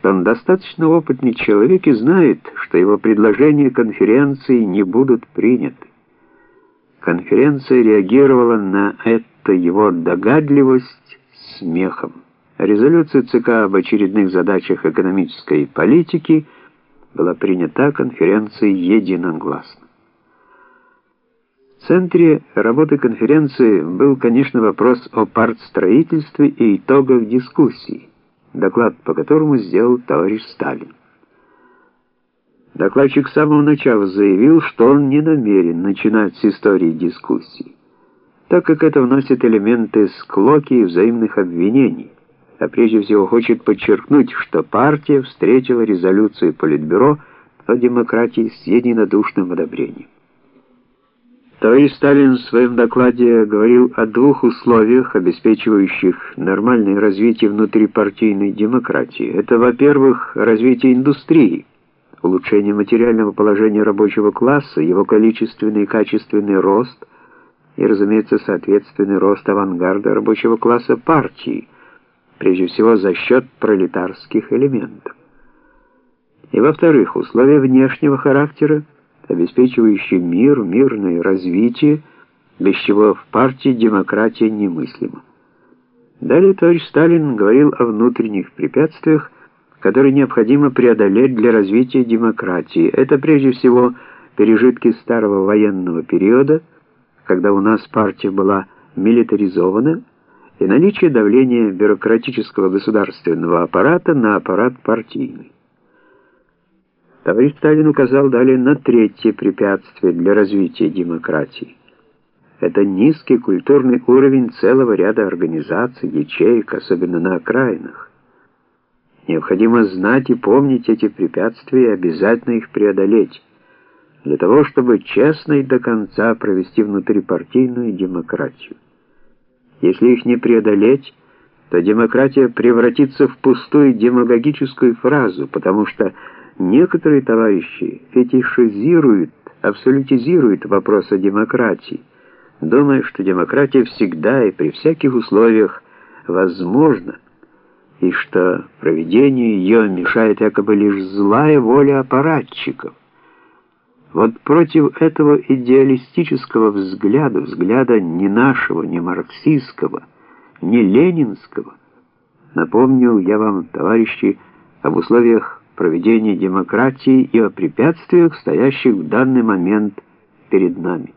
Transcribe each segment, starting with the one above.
что он достаточно опытный человек и знает, что его предложения конференции не будут приняты. Конференция реагировала на это его догадливость смехом. Резолюция ЦК об очередных задачах экономической политики была принята конференцией единогласно. В центре работы конференции был, конечно, вопрос о партстроительстве и итогах дискуссий, доклад по которому сделал товарищ Сталин. Докладчик с самого начала заявил, что он не намерен начинать с истории дискуссий, так как это вносит элементы склоки и взаимных обвинений, а прежде всего хочет подчеркнуть, что партия встретила резолюцию Политбюро о демократии с единодушным одобрением. Товарищ Сталин в своем докладе говорил о двух условиях, обеспечивающих нормальное развитие внутрипартийной демократии. Это, во-первых, развитие индустрии, улучшение материального положения рабочего класса, его количественный и качественный рост и, разумеется, соответственный рост авангарда рабочего класса партии, прежде всего за счет пролетарских элементов. И, во-вторых, условия внешнего характера, обеспечивающий мир, мирное развитие, без чего в партии демократия немыслима. Далее товарищ Сталин говорил о внутренних препятствиях, которые необходимо преодолеть для развития демократии. Это прежде всего пережитки старого военного периода, когда у нас партия была милитаризована, и наличие давления бюрократического государственного аппарата на аппарат партийный. Товарищ Сталин указал далее на третье препятствие для развития демократии. Это низкий культурный уровень целого ряда организаций, ячеек, особенно на окраинах. Необходимо знать и помнить эти препятствия и обязательно их преодолеть, для того, чтобы честно и до конца провести внутрипартийную демократию. Если их не преодолеть, то демократия превратится в пустую демагогическую фразу, потому что Некоторые товарищи фетишизируют, абсолютизируют вопрос о демократии, думая, что демократия всегда и при всяких условиях возможна, и что проведению ее мешает якобы лишь злая воля аппаратчиков. Вот против этого идеалистического взгляда, взгляда не нашего, не марксистского, не ленинского, напомню я вам, товарищи, об условиях проведения демократии и о препятствиях, стоящих в данный момент перед нами.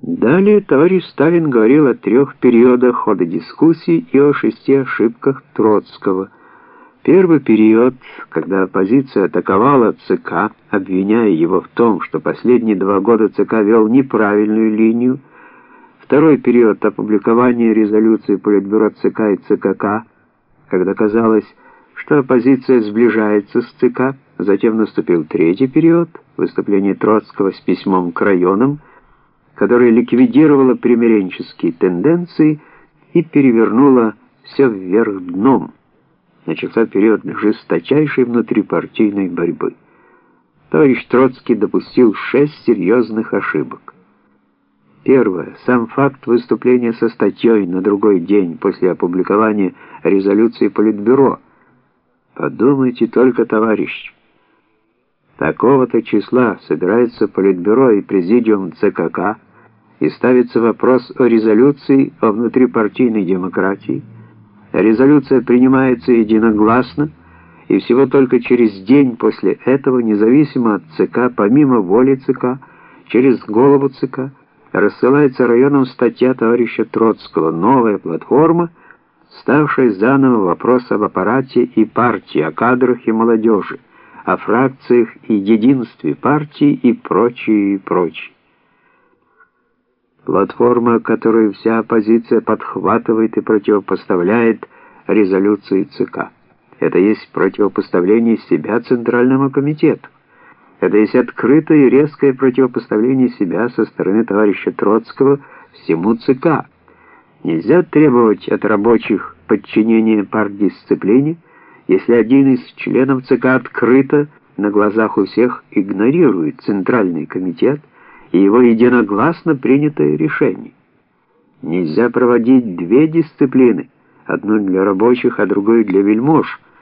Далее товарищ Сталин говорил о трех периодах хода дискуссий и о шести ошибках Троцкого. Первый период, когда оппозиция атаковала ЦК, обвиняя его в том, что последние два года ЦК вел неправильную линию. Второй период опубликования резолюции Политбюро ЦК и ЦКК, когда казалось, что оппозиция сближается с ЦК. Затем наступил третий период, выступление Троцкого с письмом к районам, которое ликвидировало примиренческие тенденции и перевернуло все вверх дном. Начался период жесточайшей внутрипартийной борьбы. Товарищ Троцкий допустил шесть серьезных ошибок. Первое. Сам факт выступления со статьей на другой день после опубликования резолюции Политбюро – Подумайте только, товарищ. Такого-то числа собирается Политбюро и Президиум ЦКК и ставится вопрос о резолюции о внутрипартийной демократии. Резолюция принимается единогласно, и всего только через день после этого, независимо от ЦК, помимо воли ЦК, через голову ЦК, рассылается районам статья товарища Троцкого «Новая платформа», ставшей заново вопрос об аппарате и партии, о кадрах и молодежи, о фракциях и единстве партии и прочее, и прочее. Платформа, которую вся оппозиция подхватывает и противопоставляет резолюции ЦК. Это есть противопоставление себя Центральному комитету. Это есть открытое и резкое противопоставление себя со стороны товарища Троцкого всему ЦК. Нельзя требовать от рабочих подчинения партдисциплине, если один из членов ЦК открыто на глазах у всех игнорирует Центральный комитет и его единогласно принятое решение. Нельзя проводить две дисциплины, одну для рабочих, а другую для вельмож,